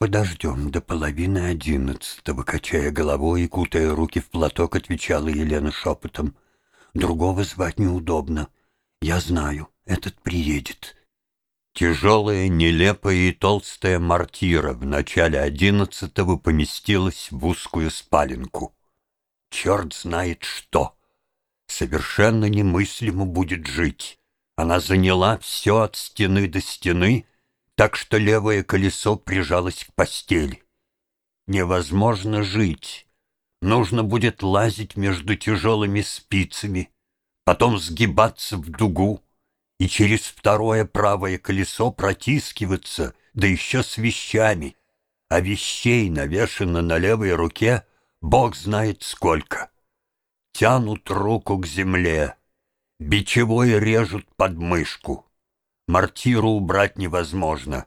«Подождем до половины одиннадцатого», — качая головой и кутая руки в платок, отвечала Елена шепотом. «Другого звать неудобно. Я знаю, этот приедет». Тяжелая, нелепая и толстая мортира в начале одиннадцатого поместилась в узкую спаленку. Черт знает что. Совершенно немыслимо будет жить. Она заняла все от стены до стены, так что левое колесо прижалось к постели. Невозможно жить. Нужно будет лазить между тяжелыми спицами, потом сгибаться в дугу и через второе правое колесо протискиваться, да еще с вещами. А вещей навешано на левой руке бог знает сколько. Тянут руку к земле, бичевой режут подмышку. Мортиру убрать невозможно.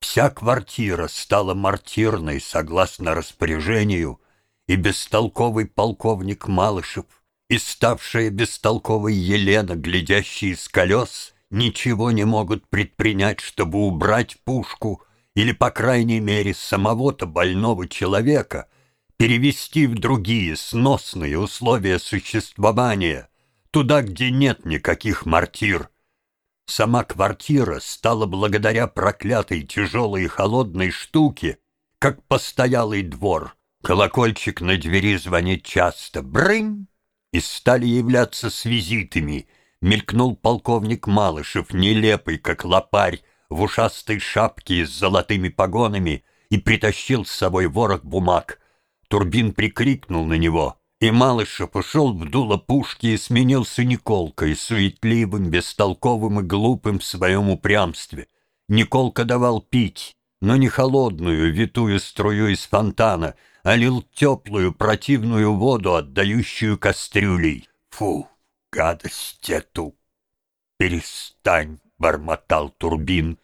Вся квартира стала мортирной согласно распоряжению, и бестолковый полковник Малышев, и ставшая бестолковой Елена, глядящая из колес, ничего не могут предпринять, чтобы убрать пушку или, по крайней мере, самого-то больного человека, перевести в другие сносные условия существования, туда, где нет никаких мортир, Сама квартира стала благодаря проклятой тяжелой и холодной штуке, как постоялый двор. Колокольчик на двери звонит часто. Брынь! И стали являться с визитами. Мелькнул полковник Малышев, нелепый, как лопарь, в ушастой шапке с золотыми погонами и притащил с собой ворох бумаг. Турбин прикрикнул на него. И Малышев ушел в дуло пушки и сменился Николкой, суетливым, бестолковым и глупым в своем упрямстве. Николка давал пить, но не холодную, витую струю из фонтана, а лил теплую, противную воду, отдающую кастрюлей. «Фу, гадость эту!» «Перестань!» — бормотал Турбин.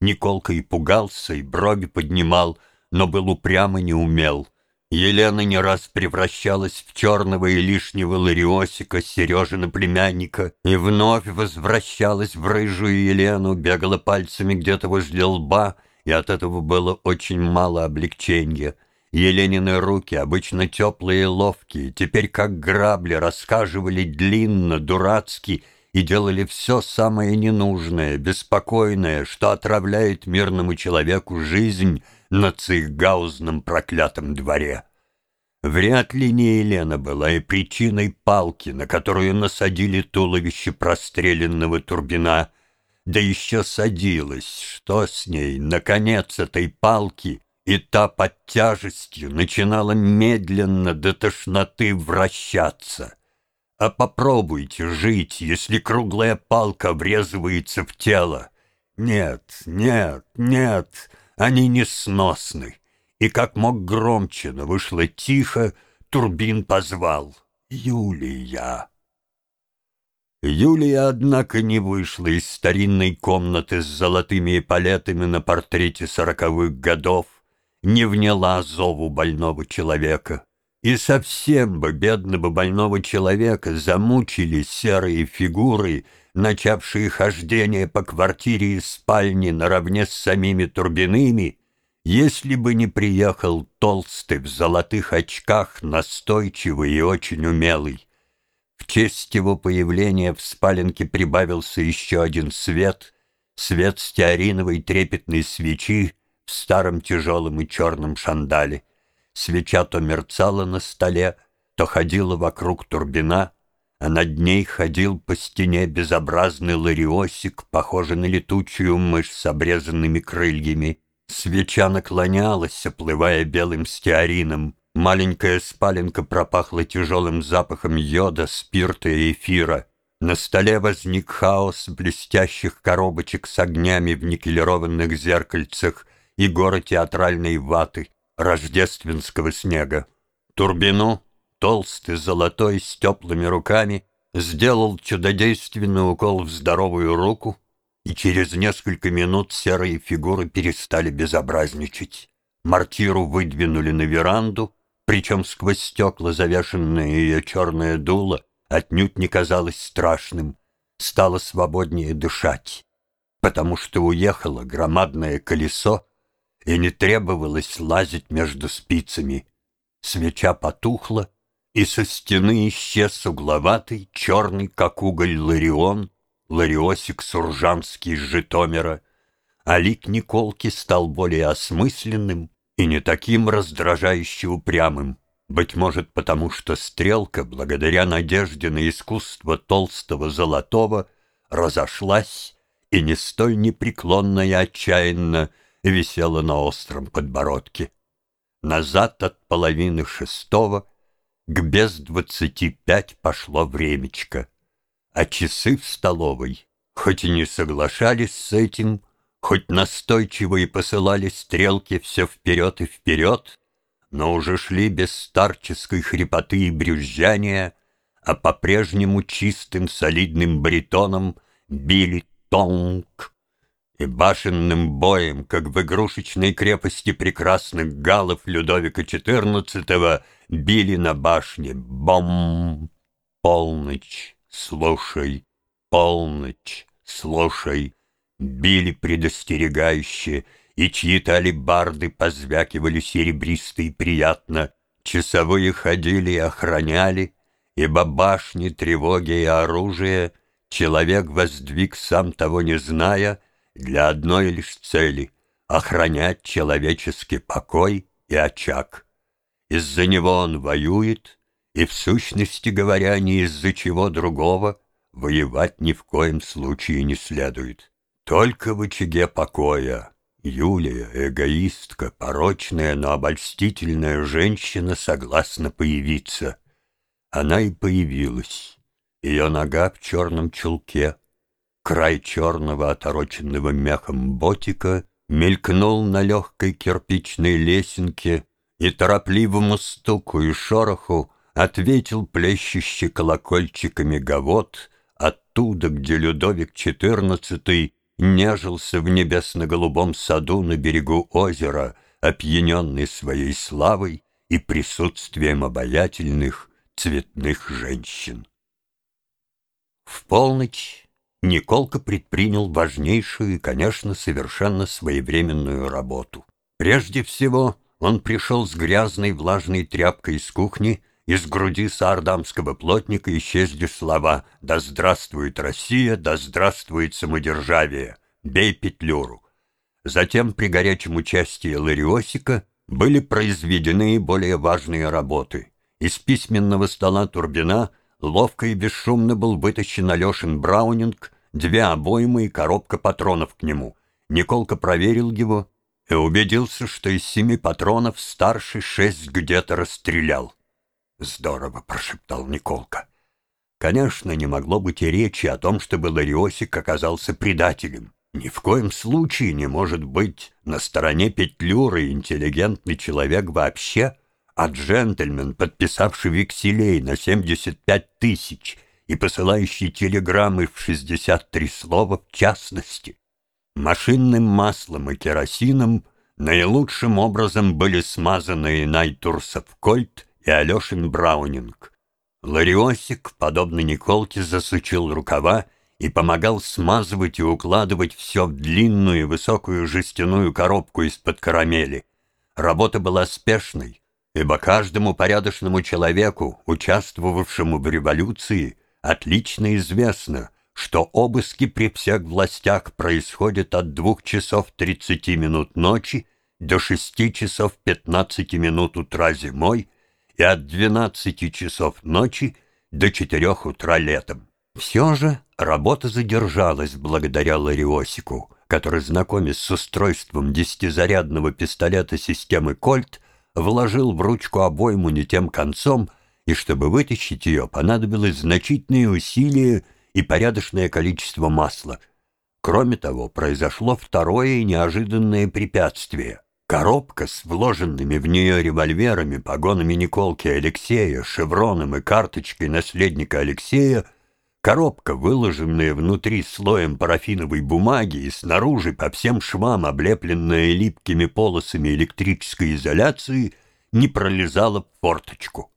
Николка и пугался, и брови поднимал, но был упрям и не умел — Елена не раз превращалась в черного и лишнего Лариосика, Сережина племянника, и вновь возвращалась в рыжую Елену, бегала пальцами где-то возле лба, и от этого было очень мало облегчения. Еленины руки, обычно теплые и ловкие, теперь как грабли расхаживали длинно, дурацки, и делали все самое ненужное, беспокойное, что отравляет мирному человеку жизнь — на цихгаузном проклятом дворе. Вряд ли не Елена была и причиной палки, на которую насадили туловище простреленного Турбина, да еще садилась, что с ней, наконец, этой палки, и та под тяжестью начинала медленно до тошноты вращаться. А попробуйте жить, если круглая палка врезывается в тело. Нет, нет, нет, они несносны. И как мог громче, но вышло тихо, Турбин позвал «Юлия». Юлия, однако, не вышла из старинной комнаты с золотыми эполетами на портрете сороковых годов, не вняла зову больного человека. И совсем бы бедного больного человека замучили серые фигуры — начавшие хождение по квартире и спальне наравне с самими Турбиными, если бы не приехал толстый в золотых очках, настойчивый и очень умелый. В честь его появления в спаленке прибавился еще один свет, свет стеариновой трепетной свечи в старом тяжелом и черном шандале. Свеча то мерцала на столе, то ходила вокруг турбина, а над ней ходил по стене безобразный лариосик, похожий на летучую мышь с обрезанными крыльями. Свеча наклонялась, оплывая белым стеарином. Маленькая спаленка пропахла тяжелым запахом йода, спирта и эфира. На столе возник хаос блестящих коробочек с огнями в никелированных зеркальцах и горы театральной ваты, рождественского снега. Турбину толстый, золотой, с теплыми руками, сделал чудодейственный укол в здоровую руку, и через несколько минут серые фигуры перестали безобразничать. Мартиру выдвинули на веранду, причем сквозь стекла, завешенное ее черное дуло, отнюдь не казалось страшным, стало свободнее дышать, потому что уехало громадное колесо, и не требовалось лазить между спицами. Свеча потухла, и со стены исчез угловатый, черный, как уголь, Ларион, Лариосик Суржанский с Житомира, а лик Николки стал более осмысленным и не таким раздражающе упрямым, быть может, потому что стрелка, благодаря надежде на искусство толстого золотого, разошлась и не столь непреклонно и отчаянно висела на остром подбородке. Назад от половины шестого к без двадцати пять пошло времечко, а часы в столовой, хоть и не соглашались с этим, хоть настойчиво и посылали стрелки все вперед и вперед, но уже шли без старческой хрипоты и брюзжания, а по-прежнему чистым солидным баритоном били тонг, и башенным боем, как в игрушечной крепости прекрасных галов Людовика XIV, били на башне. Бом, полночь, слушай, полночь, слушай, били предостерегающе, и чьи-то алебарды позвякивали серебристо и приятно, часовые ходили и охраняли, ибо башни, тревоги и оружие человек воздвиг, сам того не зная, для одной лишь цели — охранять человеческий покой и очаг. Из-за него он воюет, и, в сущности говоря, ни из-за чего другого воевать ни в коем случае не следует. Только в очаге покоя Юлия, эгоистка, порочная, но обольстительная женщина, согласна появиться. Она и появилась. Ее нога в черном чулке, Край черного, отороченного мехом ботика Мелькнул на легкой кирпичной лесенке, И торопливому стуку и шороху Ответил плещущий колокольчиками гавот Оттуда, где Людовик XIV Нежился в небесно-голубом саду На берегу озера, опьяненный своей славой И присутствием обаятельных цветных женщин. В полночь Николка предпринял важнейшую и, конечно, совершенно своевременную работу. Прежде всего, он пришел с грязной влажной тряпкой из кухни, из груди саардамского плотника исчезли слова «Да здравствует Россия, да здравствует самодержавие! Бей петлюру!» Затем при горячем участии Лариосика были произведены более важные работы. Из письменного стола Турбина Ловко и бесшумно был вытащен Алешин Браунинг, две обоймы и коробка патронов к нему. Николка проверил его и убедился, что из семи патронов старший шесть где-то расстрелял. «Здорово», — прошептал Николка. Конечно, не могло быть и речи о том, чтобы Лариосик оказался предателем. Ни в коем случае не может быть на стороне Петлюры интеллигентный человек вообще, а джентльмен, подписавший векселей на 75 тысяч и посылающий телеграммы в 63 слова в частности, машинным маслом и керосином наилучшим образом были смазаны Найтурсов Кольт и Алешин Браунинг. Лариосик, подобно Николке, засучил рукава и помогал смазывать и укладывать все в длинную высокую жестяную коробку из-под карамели. Работа была спешной, ибо каждому порядочному человеку, участвовавшему в революции, отлично известно, что обыски при всех властях происходят от двух часов тридцати минут ночи до шести часов пятнадцати минут утра зимой и от двенадцати часов ночи до четырех утра летом. Все же работа задержалась благодаря Лариосику, который, знакомясь с устройством десятизарядного пистолета системы «Кольт», вложил в ручку обойму не тем концом, и чтобы вытащить ее, понадобилось значительные усилия и порядочное количество масла. Кроме того, произошло второе неожиданное препятствие. Коробка с вложенными в нее револьверами, погонами Николки Алексея, шевроном и карточкой наследника Алексея — Коробка, выложенная внутри слоем парафиновой бумаги и снаружи по всем швам, облепленная липкими полосами электрической изоляции, не пролезала в форточку.